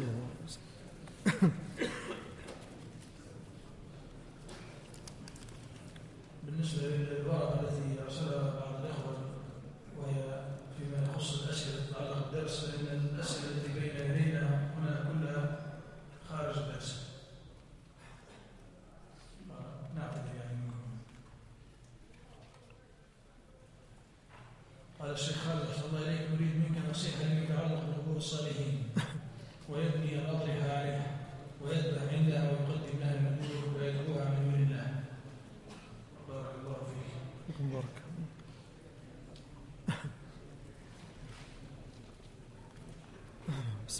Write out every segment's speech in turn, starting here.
صلى الله عليه وسلم بالنسبة للعبارة التي أرسلها بعض الأخوة وهي فيما يخص الأسئلة تتعلق بالدرس فإن الأسئلة التي بين يدينا هنا كلها خارج الدرس نعتذر يعني منكم قال الشيخ خالد أحسن الله إليك نريد منك نصيحة لمن يتعلق بقبور الصالحين ويبني الأضرحة عليها ويذبح عندها ويقدم لها النذور ويدعوها من دون الله بارك الله فيك فيكم بارك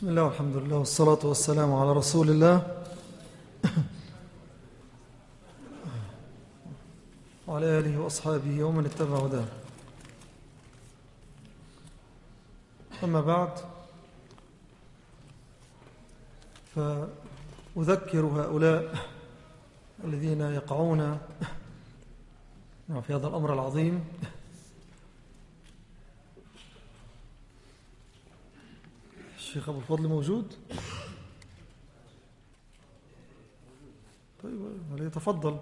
بسم الله والحمد لله والصلاة والسلام على رسول الله. وعلى آله وأصحابه ومن اتبع هداه. أما بعد فأذكر هؤلاء الذين يقعون في هذا الأمر العظيم. الشيخ أبو الفضل موجود؟ طيب يتفضل.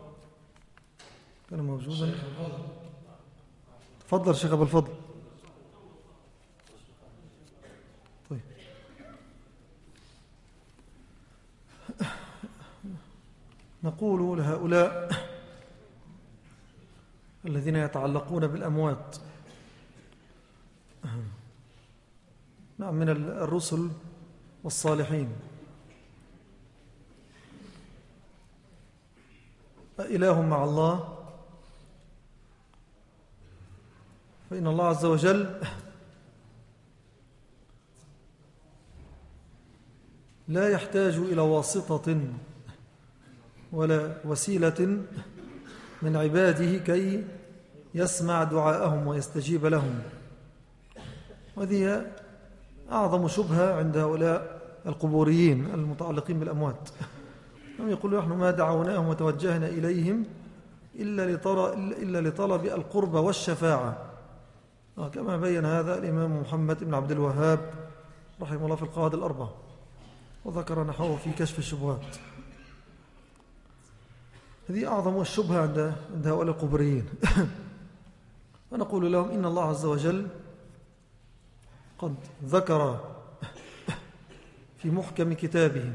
كان موجودا. تفضل شيخ أبو الفضل. طيب. نقول لهؤلاء الذين يتعلقون بالأموات نعم من الرسل والصالحين. إله مع الله. فإن الله عز وجل لا يحتاج إلى واسطة ولا وسيلة من عباده كي يسمع دعاءهم ويستجيب لهم. وهذه أعظم شبهة عند هؤلاء القبوريين المتعلقين بالأموات. هم يقولوا نحن ما دعوناهم وتوجهنا إليهم إلا, إلا لطلب القرب والشفاعة. كما بين هذا الإمام محمد بن عبد الوهاب رحمه الله في القواعد الأربعة وذكر نحوه في كشف الشبهات. هذه أعظم الشبهة عند عند هؤلاء القبريين ونقول لهم إن الله عز وجل قد ذكر في محكم كتابه.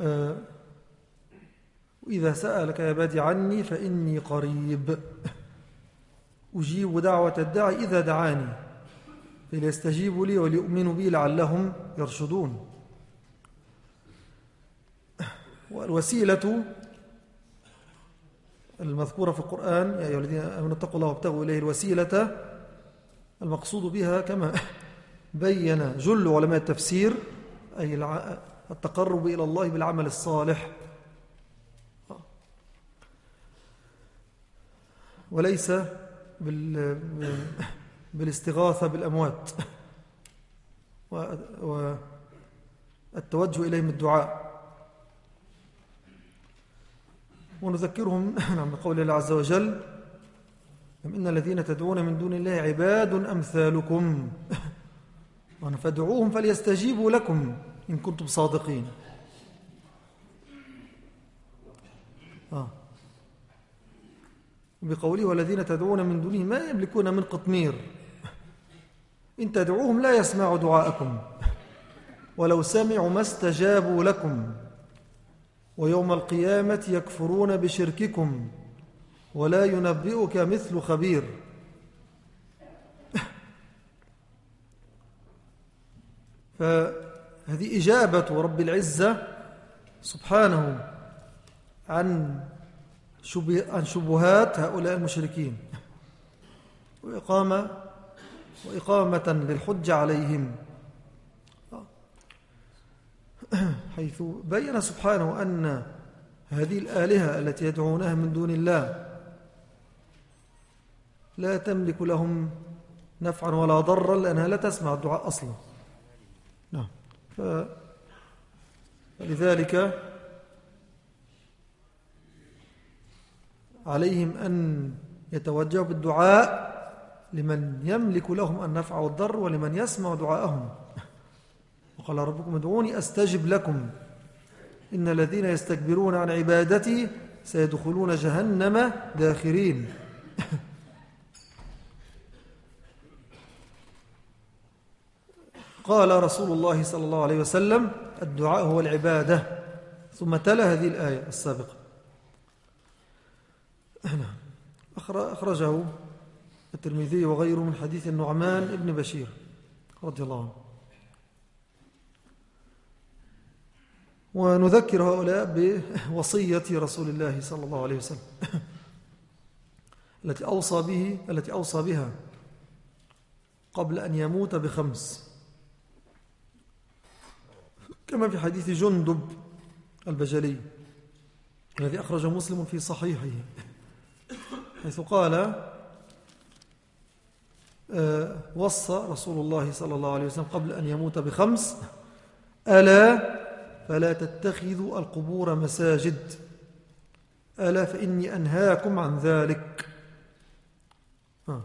آه، وإذا سألك عبادي عني فإني قريب. أجيب دعوة الداعي إذا دعاني فليستجيبوا لي وليؤمنوا بي لعلهم يرشدون. والوسيلة المذكورة في القرآن يا أيها الذين آمنوا اتقوا الله وابتغوا إليه الوسيلة المقصود بها كما بين جل علماء التفسير أي التقرب إلى الله بالعمل الصالح. وليس بالاستغاثة بالأموات والتوجه إليهم الدعاء. ونذكرهم نعم بقول الله عز وجل إن الذين تدعون من دون الله عباد أمثالكم؟ فادعوهم فليستجيبوا لكم إن كنتم صادقين. آه. بقوله والذين تدعون من دونه ما يملكون من قطمير. إن تدعوهم لا يسمعوا دعاءكم. ولو سمعوا ما استجابوا لكم. ويوم القيامة يكفرون بشرككم. ولا ينبئك مثل خبير. فهذه إجابة رب العزة سبحانه عن عن شبهات هؤلاء المشركين. وإقامة وإقامة للحج عليهم. حيث بين سبحانه أن هذه الآلهة التي يدعونها من دون الله لا تملك لهم نفعا ولا ضرا لأنها لا تسمع الدعاء أصلا. نعم. فلذلك عليهم أن يتوجهوا بالدعاء لمن يملك لهم النفع والضر ولمن يسمع دعاءهم. وقال ربكم ادعوني أستجب لكم. إن الذين يستكبرون عن عبادتي سيدخلون جهنم داخرين. قال رسول الله صلى الله عليه وسلم الدعاء هو العبادة. ثم تلا هذه الآية السابقة. أخرجه الترمذي وغيره من حديث النعمان ابن بشير رضي الله عنه. ونذكر هؤلاء بوصية رسول الله صلى الله عليه وسلم. التي أوصى به التي أوصى بها قبل أن يموت بخمس. كما في حديث جندب البجلي الذي أخرج مسلم في صحيحه حيث قال آه، وصى رسول الله صلى الله عليه وسلم قبل أن يموت بخمس ألا فلا تتخذوا القبور مساجد ألا فإني أنهاكم عن ذلك آه.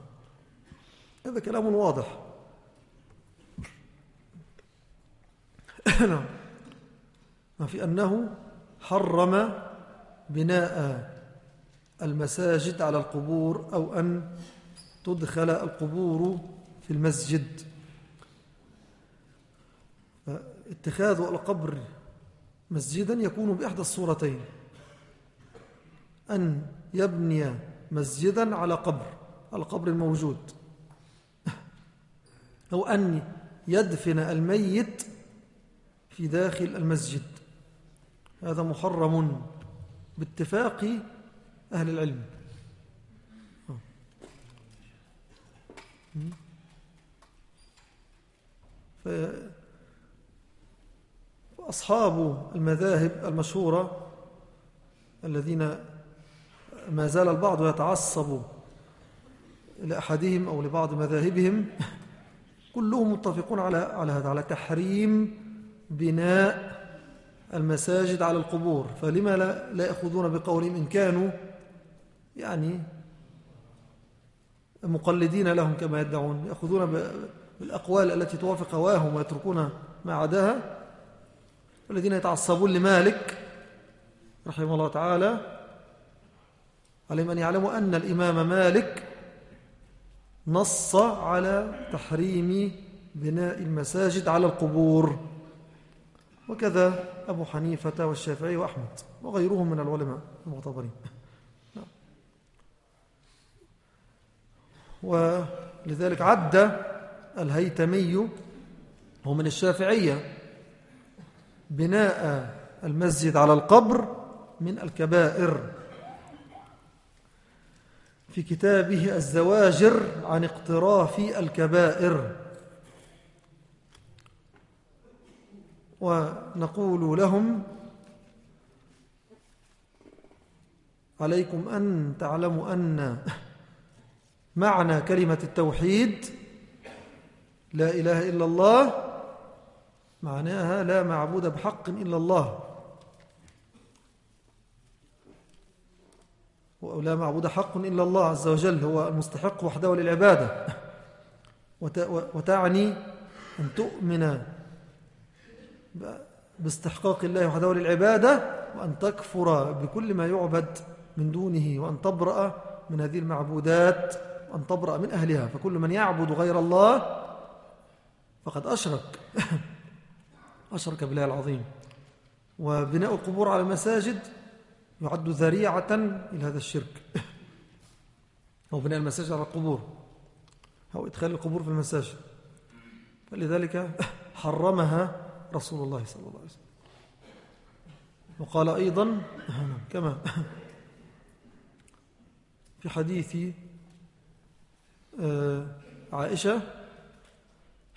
هذا كلام واضح نعم في أنه حرم بناء المساجد على القبور أو أن تدخل القبور في المسجد. اتخاذ القبر مسجدا يكون بإحدى الصورتين. أن يبني مسجدا على قبر القبر الموجود. أو أن يدفن الميت في داخل المسجد. هذا محرم باتفاق أهل العلم. فأصحاب المذاهب المشهورة الذين ما زال البعض يتعصب لأحدهم أو لبعض مذاهبهم كلهم متفقون على على هذا على تحريم بناء المساجد على القبور فلما لا, يأخذون بقولهم إن كانوا يعني مقلدين لهم كما يدعون يأخذون بالأقوال التي توافق هواهم ويتركون ما عداها. الذين يتعصبون لمالك رحمه الله تعالى عليهم أن يعلموا أن الإمام مالك نص على تحريم بناء المساجد على القبور. وكذا أبو حنيفة والشافعي وأحمد وغيرهم من العلماء المعتبرين. ولذلك عد الهيتمي هو من الشافعية بناء المسجد على القبر من الكبائر في كتابه الزواجر عن اقتراف الكبائر. ونقول لهم عليكم أن تعلموا أن معنى كلمة التوحيد لا إله إلا الله معناها لا معبود بحق إلا الله. لا معبود حق إلا الله عز وجل هو المستحق وحده للعبادة. وتعني أن تؤمن باستحقاق الله وحده للعبادة وأن تكفر بكل ما يعبد من دونه وأن تبرأ من هذه المعبودات وأن تبرأ من أهلها. فكل من يعبد غير الله فقد أشرك. أشرك بالله العظيم. وبناء القبور على المساجد يعد ذريعة إلى هذا الشرك. أو بناء المساجد على القبور. أو إدخال القبور في المساجد. فلذلك حرمها رسول الله صلى الله عليه وسلم. وقال أيضا كما في حديث آه، عائشة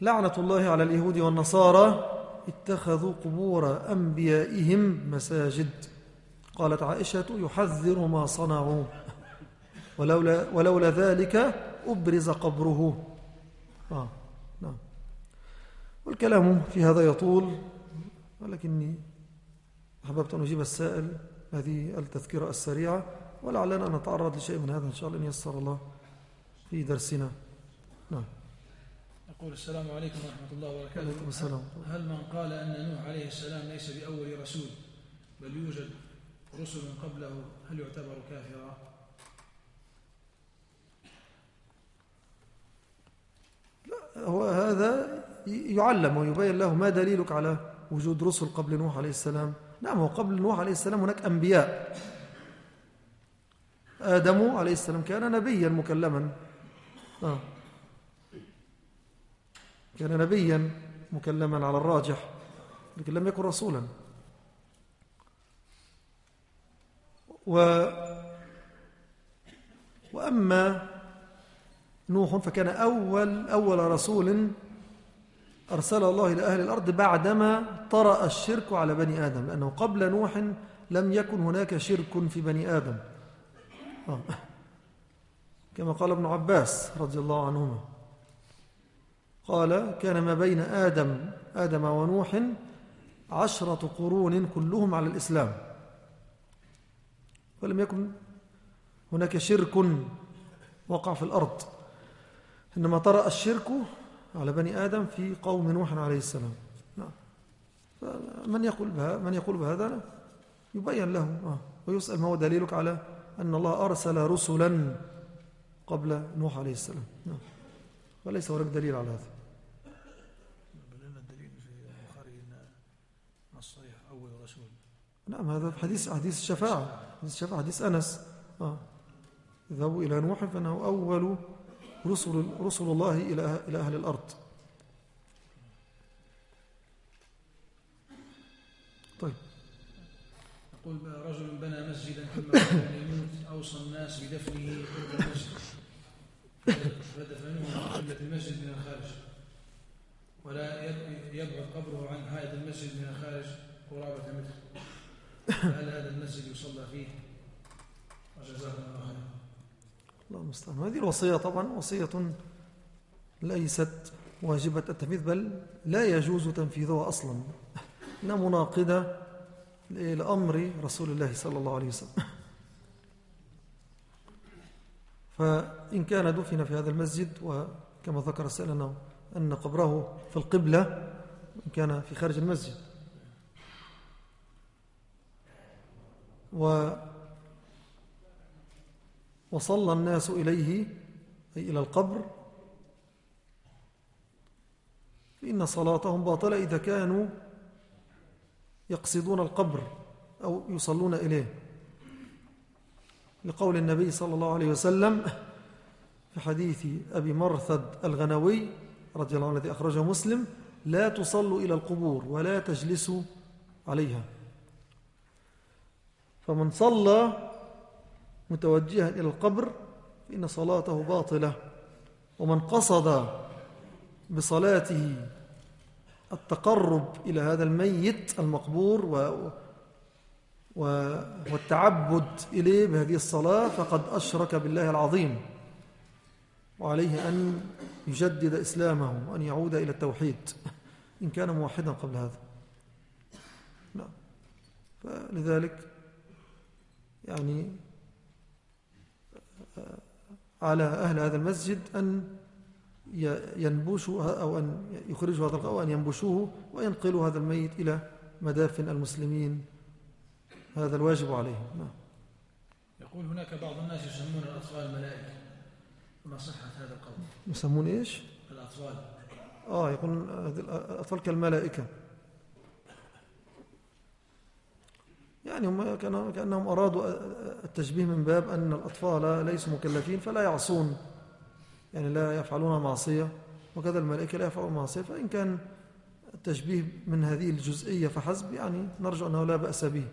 لعنة الله على اليهود والنصارى اتخذوا قبور أنبيائهم مساجد. قالت عائشة يحذر ما صنعوا ولولا, ولولا ذلك أبرز قبره. آه. نعم والكلام في هذا يطول ولكني أحببت أن أجيب السائل هذه التذكرة السريعة ولعلنا أن نتعرض لشيء من هذا إن شاء الله إن يسر الله في درسنا نعم يقول السلام عليكم ورحمة الله وبركاته عليكم السلام. هل من قال أن نوح عليه السلام ليس بأول رسول بل يوجد رسل قبله هل يعتبر كافرا؟ هو هذا يعلم ويبين له ما دليلك على وجود رسل قبل نوح عليه السلام. نعم هو قبل نوح عليه السلام هناك أنبياء. آدم عليه السلام كان نبيا مكلما. آه. كان نبيا مكلما على الراجح لكن لم يكن رسولا. و وأما نوح فكان أول, أول رسول أرسل الله إلى أهل الأرض بعدما طرأ الشرك على بني آدم لأنه قبل نوح لم يكن هناك شرك في بني آدم. آه. كما قال ابن عباس رضي الله عنهما. قال كان ما بين آدم آدم ونوح عشرة قرون كلهم على الإسلام. ولم يكن هناك شرك وقع في الأرض. إنما طرأ الشرك على بني آدم في قوم نوح عليه السلام. نعم. من يقول بها من يقول بهذا يبين له آه. ويسأل ما هو دليلك على أن الله أرسل رسلا قبل نوح عليه السلام. نعم. وليس هناك دليل على هذا. الدليل في البخاري أن الصحيح أول رسول. نعم هذا حديث حديث الشفاعة. حديث الشفاعة حديث أنس. آه. اذهبوا إلى نوح فإنه أول رسل, رسل الله إلى إلى أهل الأرض. طيب. يقول رجل بنى مسجدا ثم يموت أوصى الناس بدفنه قرب المسجد. فدفنوه قبلة المسجد من الخارج. ولا يبعد قبره عن حائط المسجد من الخارج قرابة متر هل هذا المسجد يصلى فيه؟ وجزاكم الله خيرا. الله المستعان. هذه الوصية طبعا وصية ليست واجبة التنفيذ بل لا يجوز تنفيذها أصلا. إنها مناقضة لأمر رسول الله صلى الله عليه وسلم. فإن كان دفن في هذا المسجد وكما ذكر أنه أن قبره في القبلة إن كان في خارج المسجد. و وصلى الناس إليه أي إلى القبر. فإن صلاتهم باطلة إذا كانوا يقصدون القبر أو يصلون إليه. لقول النبي صلى الله عليه وسلم في حديث أبي مرثد الغنوي رضي الله عنه الذي أخرجه مسلم لا تصلوا إلى القبور ولا تجلسوا عليها. فمن صلى متوجها إلى القبر فإن صلاته باطلة. ومن قصد بصلاته التقرب إلى هذا الميت المقبور و والتعبد إليه بهذه الصلاة فقد أشرك بالله العظيم. وعليه أن يجدد إسلامه وأن يعود إلى التوحيد إن كان موحدا قبل هذا. نعم. فلذلك يعني على أهل هذا المسجد أن ينبشوا أو أن يخرجوا هذا أو أن ينبشوه وينقلوا هذا الميت إلى مدافن المسلمين. هذا الواجب عليهم. نعم. يقول هناك بعض الناس يسمون الأطفال ملائكة. ما صحة هذا القول؟ يسمون إيش؟ الأطفال. آه يقول الأطفال كالملائكة. يعني هم كأنهم أرادوا التشبيه من باب أن الأطفال ليسوا مكلفين فلا يعصون. يعني لا يفعلون معصية. وكذا الملائكة لا يفعلون معصية. فإن كان التشبيه من هذه الجزئية فحسب يعني نرجو أنه لا بأس به.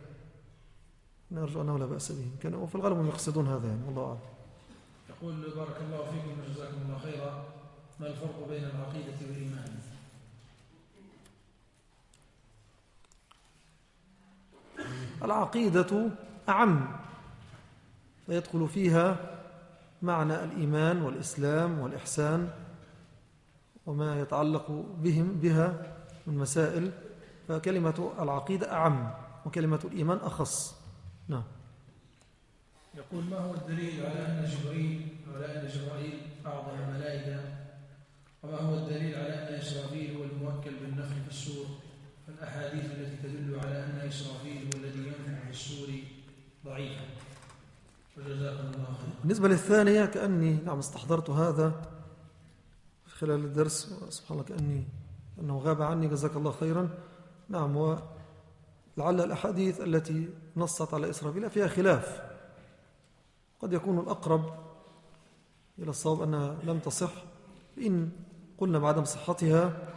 نرجو أنه لا بأس به. كان وفي الغالب هم يقصدون هذا يعني والله أعلم. يقول بارك الله فيكم وجزاكم الله خيرا. ما الفرق بين العقيدة والإيمان؟ العقيدة أعم فيدخل فيها معنى الإيمان والإسلام والإحسان وما يتعلق بهم بها من مسائل فكلمة العقيدة أعم وكلمة الإيمان أخص. نعم. يقول ما هو الدليل على أن جبريل على أن جبرائيل أعظم الملائكة؟ وما هو الدليل على أن إسرافيل هو الموكل بالنفخ في السور فالأحاديث التي تدل على أن إسرافيل هو الذي ينفخ في السور ضعيفة وجزاكم الله خير بالنسبة للثانية كأني نعم استحضرت هذا خلال الدرس سبحان الله كأني أنه غاب عني جزاك الله خيرا. نعم ولعل الأحاديث التي نصت على إسرافيل فيها خلاف. قد يكون الأقرب إلى الصواب أنها لم تصح إن قلنا بعدم صحتها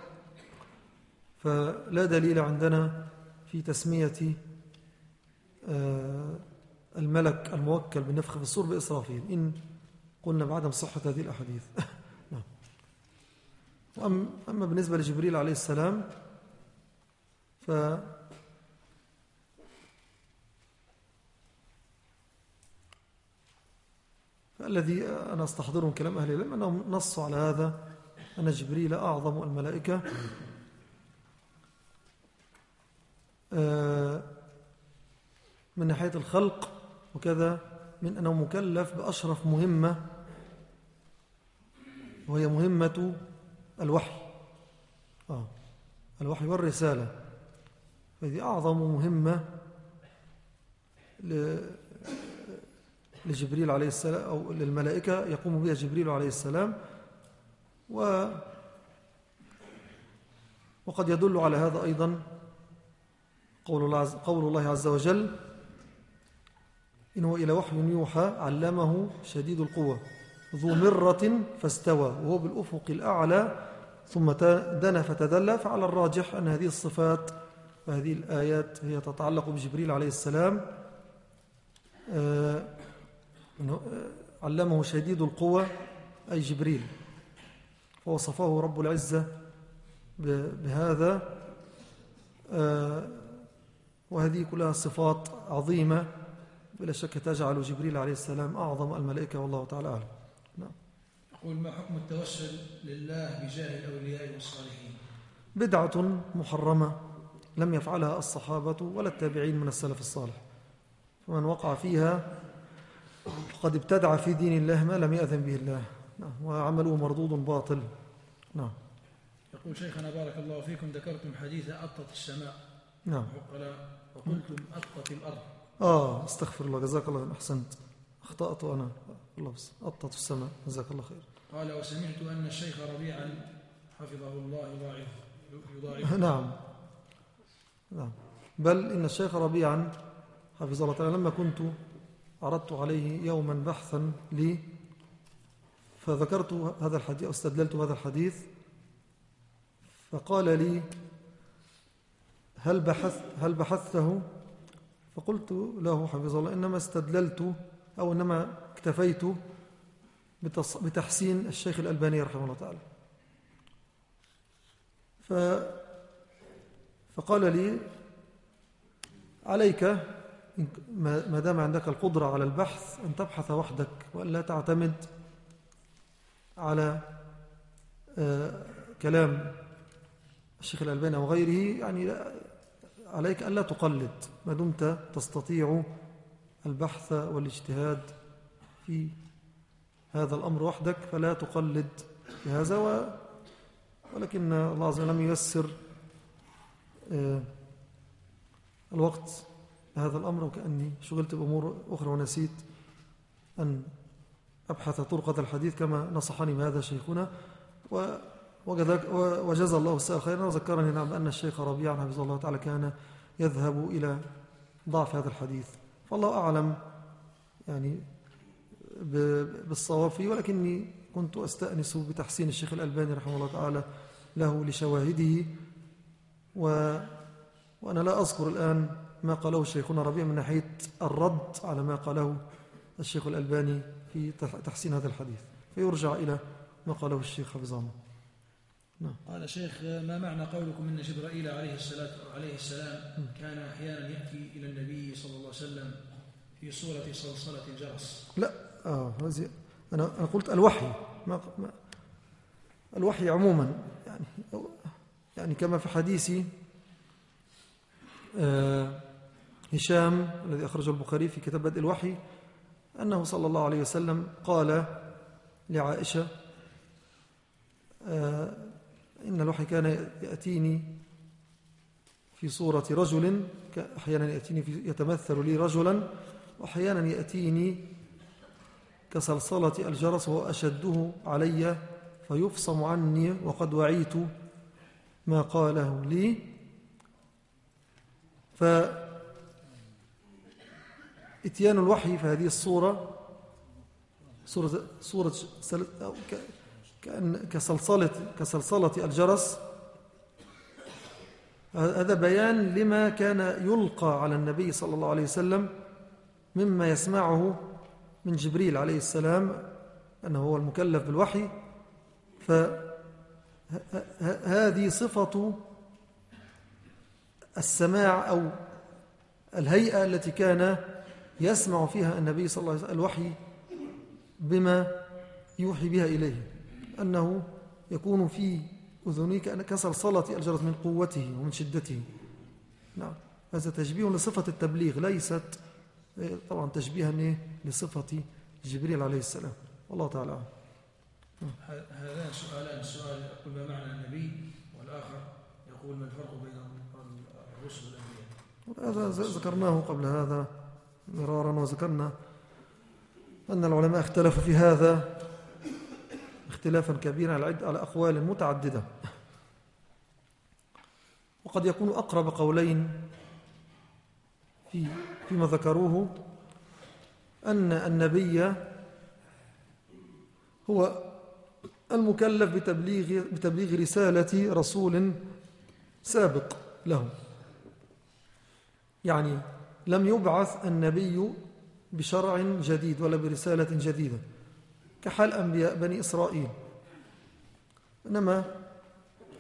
فلا دليل عندنا في تسمية آه، الملك الموكل بالنفخ في الصور بإسرافيل. إن قلنا بعدم صحة هذه الأحاديث. نعم. أما بالنسبة لجبريل عليه السلام ف فالذي أنا أستحضره من كلام أهل العلم أنهم نصوا على هذا أن جبريل أعظم الملائكة. من ناحية الخلق وكذا من أنه مكلف بأشرف مهمة وهي مهمة الوحي. آه الوحي والرسالة. فهذه أعظم مهمة لجبريل عليه السلام أو للملائكة يقوم بها جبريل عليه السلام. و وقد يدل على هذا أيضا قول الله عز, قول الله عز وجل إنه إلى وحي يوحى علمه شديد القوة. ذو مرة فاستوى وهو بالأفق الأعلى ثم دنا فتدلى فعلى الراجح أن هذه الصفات وهذه الآيات هي تتعلق بجبريل عليه السلام. آه، آه، علمه شديد القوة أي جبريل. فوصفه رب العزة بهذا. آه، وهذه كلها صفات عظيمة بلا شك تجعل جبريل عليه السلام أعظم الملائكة والله تعالى أعلم. نعم. يقول ما حكم التوسل لله بجاه الأولياء والصالحين؟ بدعة محرمة لم يفعلها الصحابة ولا التابعين من السلف الصالح. فمن وقع فيها فقد ابتدع في دين الله ما لم يأذن به الله. نعم. وعمله مردود باطل. نعم. يقول شيخنا بارك الله فيكم ذكرتم حديث أطت السماء. نعم. وقلتم أطت الأرض. آه استغفر الله جزاك الله أحسنت. أخطأت أنا. الله بس. أطت السماء. جزاك الله خير. قال وسمعت أن الشيخ ربيعا حفظه الله يضاعف يضاعف. نعم. نعم. بل إن الشيخ ربيعا حفظه الله تعالى لما كنت عرضت عليه يوما بحثا لي فذكرت هذا الحديث واستدللت هذا الحديث فقال لي هل بحث هل بحثته؟ فقلت له حفظه الله إنما استدللت أو إنما اكتفيت بتحسين الشيخ الألباني رحمه الله تعالى. ف فقال لي عليك ما دام عندك القدرة على البحث أن تبحث وحدك وأن لا تعتمد على آه، كلام الشيخ الألباني وغيره يعني عليك أن لا تقلد ما دمت تستطيع البحث والاجتهاد في هذا الأمر وحدك فلا تقلد في هذا و ولكن الله عز وجل لم ييسر آه، الوقت هذا الأمر وكأني شغلت بأمور أخرى ونسيت أن أبحث طرق هذا الحديث كما نصحني بهذا شيخنا وجزا الله السائل خيرا. وذكرني نعم أن الشيخ ربيع حفظه الله تعالى كان يذهب إلى ضعف هذا الحديث. فالله أعلم يعني بالصواب فيه ولكني كنت أستأنس بتحسين الشيخ الألباني رحمه الله تعالى له لشواهده. و وأنا لا أذكر الآن ما قاله شيخنا ربيع من ناحية الرد على ما قاله الشيخ الألباني في تحسين هذا الحديث. فيرجع إلى ما قاله الشيخ حفظه الله. نعم. قال شيخ ما معنى قولكم إن جبرائيل عليه السلام عليه السلام كان أحيانا يأتي إلى النبي صلى الله عليه وسلم في صورة صلصلة الجرس لا آه أنا أنا قلت الوحي. ما, ما الوحي عموما يعني يعني كما في حديث آه هشام الذي أخرجه البخاري في كتاب بدء الوحي أنه صلى الله عليه وسلم قال لعائشة آه، إن الوحي كان يأتيني في صورة رجل أحيانا يأتيني في يتمثل لي رجلا وأحيانا يأتيني كصلصلة الجرس وهو أشده علي فيفصم عني وقد وعيت ما قاله لي. فإتيان الوحي في هذه الصورة صورة, صورة كصلصلة, كصلصلة الجرس. هذا بيان لما كان يلقى على النبي صلى الله عليه وسلم مما يسمعه من جبريل عليه السلام أنه هو المكلف بالوحي. فهذه صفة السماع أو الهيئة التي كان يسمع فيها النبي صلى الله عليه وسلم الوحي بما يوحي بها إليه. أنه يكون في أذنيك كصلصلة الجرس من قوته ومن شدته. نعم. هذا تشبيه لصفة التبليغ ليست إيه، طبعا تشبيها إيه؟ لصفة جبريل عليه السلام. والله تعالى هذان سؤالان. السؤال يقول ما معنى النبي والآخر يقول ما الفرق بين الرسل والأنبياء؟ هذا ذكرناه قبل هذا مرارا وذكرنا أن العلماء اختلفوا في هذا. اختلافا كبيرا على أقوال متعددة. وقد يكون أقرب قولين في فيما ذكروه أن النبي هو المكلف بتبليغ, بتبليغ رسالة رسول سابق له. يعني لم يبعث النبي بشرع جديد ولا برسالة جديدة. كحال أنبياء بني إسرائيل. إنما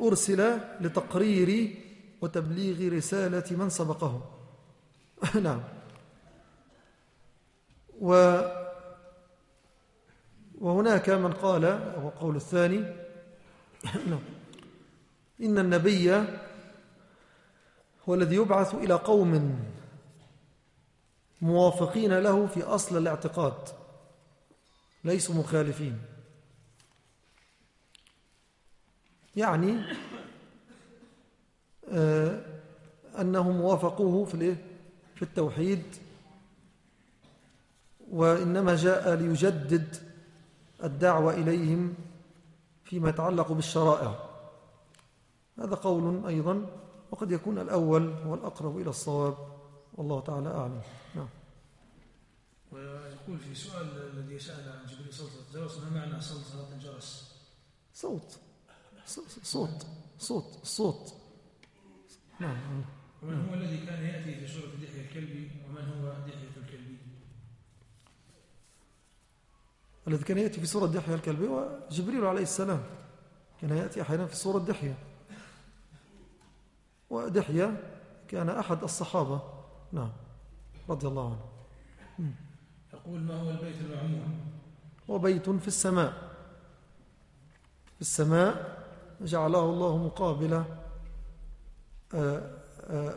أرسل لتقرير وتبليغ رسالة من سبقه نعم. و وهناك من قال هو قول الثاني نعم. إن النبي هو الذي يبعث إلى قوم موافقين له في أصل الاعتقاد. ليسوا مخالفين. يعني آه أنهم وافقوه في في التوحيد وإنما جاء ليجدد الدعوة إليهم فيما يتعلق بالشرائع. هذا قول أيضا وقد يكون الأول هو الأقرب إلى الصواب. والله تعالى أعلم. نعم. ويقول في سؤال الذي سأل عن جبريل صوت الجرس ما معنى صوت صلاة الجرس؟ صوت. صوت. صوت. صوت. نعم. ومن هو الذي كان يأتي في سورة دحية الكلبي ومن هو دحية الكلبي الذي كان يأتي في سورة دحية الكلبي هو جبريل عليه السلام. كان يأتي أحيانا في سورة دحية. ودحية كان أحد الصحابة. نعم. رضي الله عنه. يقول ما هو البيت المعمور هو بيت في السماء. في السماء جعله الله مقابل آه، آه،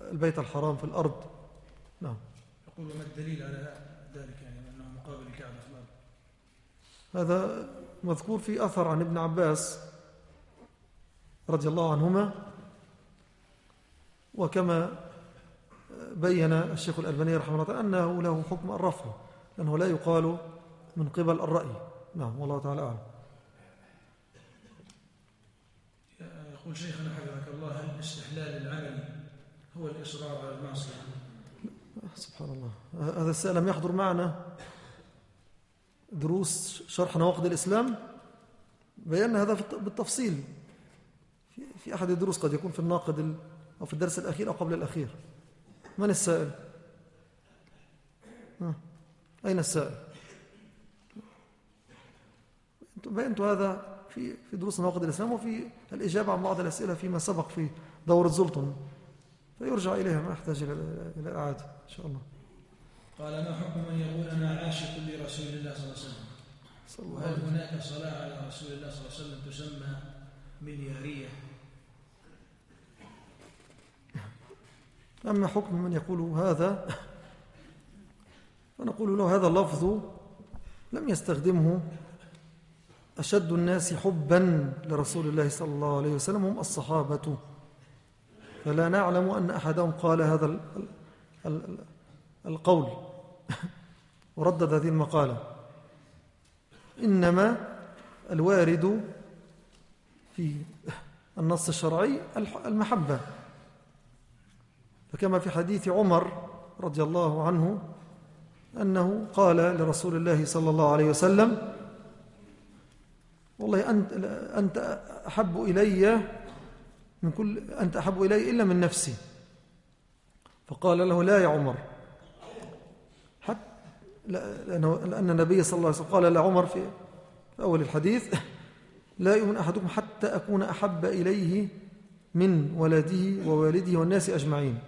البيت الحرام في الأرض. نعم. يقول ما الدليل على ذلك يعني أنه مقابل الكعبة في الأرض هذا مذكور في أثر عن ابن عباس رضي الله عنهما وكما بين الشيخ الألباني رحمه الله أنه له حكم الرفع لأنه لا يقال من قبل الرأي. نعم والله تعالى أعلم. يقول شيخنا حفظك الله هل استحلال العمل هو الإصرار على المعصية؟ سبحان الله. هذا السؤال لم يحضر معنا. دروس شرح نواقض الإسلام بينا هذا بالتفصيل. في أحد الدروس قد يكون في الناقد أو في الدرس الأخير أو قبل الأخير. من السائل؟ أين السائل؟ بينت هذا في في دروس نواقض الإسلام وفي الإجابة عن بعض الأسئلة فيما سبق في دورة زلطن. فيرجع إليها ما يحتاج إلى الإعادة إن شاء الله. قال ما حكم من يقول أنا عاشق لرسول الله صلى الله عليه وسلم؟ وهل هناك صلاة على رسول الله صلى الله عليه وسلم تسمى مليارية أما حكم من يقول هذا فنقول له هذا اللفظ لم يستخدمه أشد الناس حبا لرسول الله صلى الله عليه وسلم هم الصحابة. فلا نعلم أن أحدهم قال هذا القول. وردد هذه المقالة. إنما الوارد في النص الشرعي المحبة. فكما في حديث عمر رضي الله عنه أنه قال لرسول الله صلى الله عليه وسلم والله أنت, أنت أحب إلي من كل أنت أحب إلي إلا من نفسي. فقال له لا يا عمر. حتى لأن النبي صلى الله عليه وسلم قال لعمر في أول الحديث لا يؤمن أحدكم حتى أكون أحب إليه من ولده ووالده والناس أجمعين.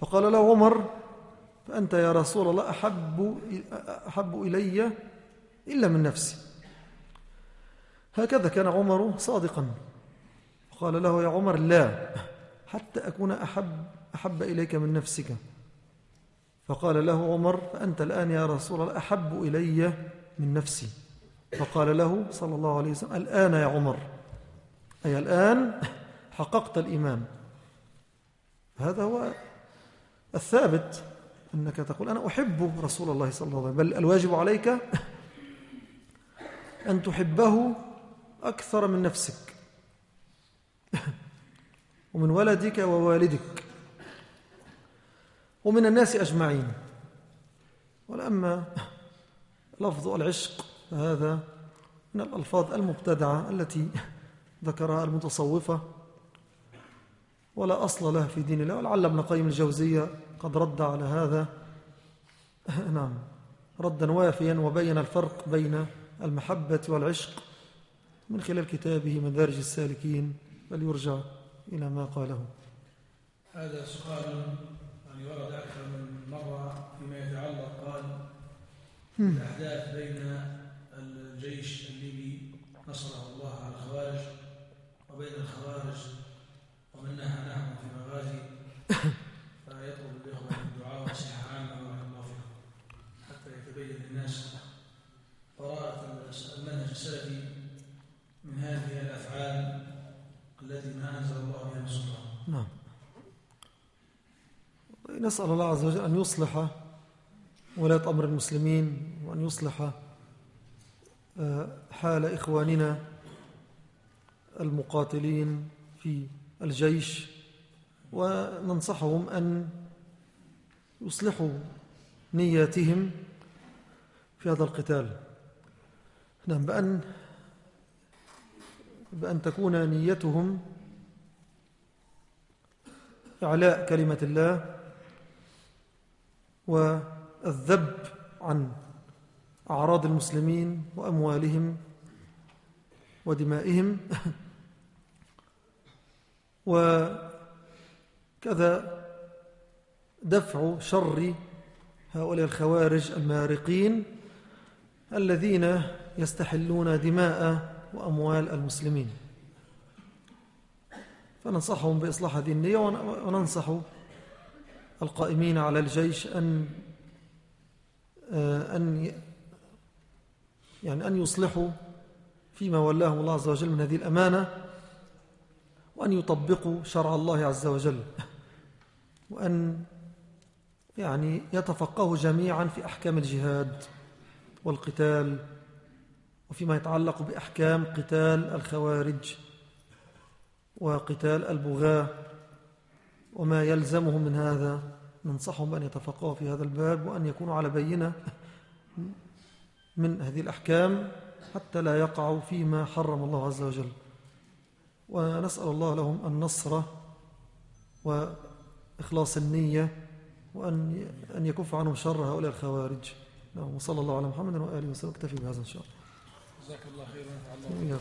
فقال له عمر فأنت يا رسول الله أحب, أحب إلي إلا من نفسي. هكذا كان عمر صادقا. قال له يا عمر لا حتى أكون أحب, أحب إليك من نفسك. فقال له عمر فأنت الآن يا رسول الله أحب إلي من نفسي. فقال له صلى الله عليه وسلم الآن يا عمر. أي الآن حققت الإيمان. هذا هو الثابت أنك تقول أنا أحب رسول الله صلى الله عليه وسلم بل الواجب عليك أن تحبه أكثر من نفسك ومن ولدك ووالدك ومن الناس أجمعين. ولأما لفظ العشق فهذا من الألفاظ المبتدعة التي ذكرها المتصوفة. ولا أصل له في دين الله. ولعل ابن قيم الجوزية قد رد على هذا. نعم. ردا وافيا وبين الفرق بين المحبة والعشق من خلال كتابه مدارج السالكين. فليرجع إلى ما قاله. هذا سؤال يعني ورد أكثر من مرة فيما يتعلق قال الأحداث بين الجيش الليبي نصره الله على الخوارج وبين الخوارج من هذه الأفعال التي ما أنزل الله بها سلطان نعم. نسأل الله عز وجل أن يصلح ولاة أمر المسلمين وأن يصلح آه، حال إخواننا المقاتلين في الجيش وننصحهم أن يصلحوا نياتهم في هذا القتال. نعم بأن بأن تكون نيتهم إعلاء كلمة الله والذب عن أعراض المسلمين وأموالهم ودمائهم. وكذا دفع شر هؤلاء الخوارج المارقين الذين يستحلون دماء وأموال المسلمين. فننصحهم بإصلاح هذه النية وننصح القائمين على الجيش أن آه، أن يعني أن يصلحوا فيما ولاهم الله عز وجل من هذه الأمانة وأن يطبقوا شرع الله عز وجل وأن يعني يتفقهوا جميعا في أحكام الجهاد والقتال وفيما يتعلق بأحكام قتال الخوارج وقتال البغاة وما يلزمهم من هذا ننصحهم أن يتفقهوا في هذا الباب وأن يكونوا على بينة من هذه الأحكام حتى لا يقعوا فيما حرم الله عز وجل. ونسأل الله لهم النصر وإخلاص النية وأن أن يكف عنهم شر هؤلاء الخوارج. نعم وصلى الله على محمد وآله وسلم. اكتفي بهذا إن شاء الله. جزاك الله خير ونفع الله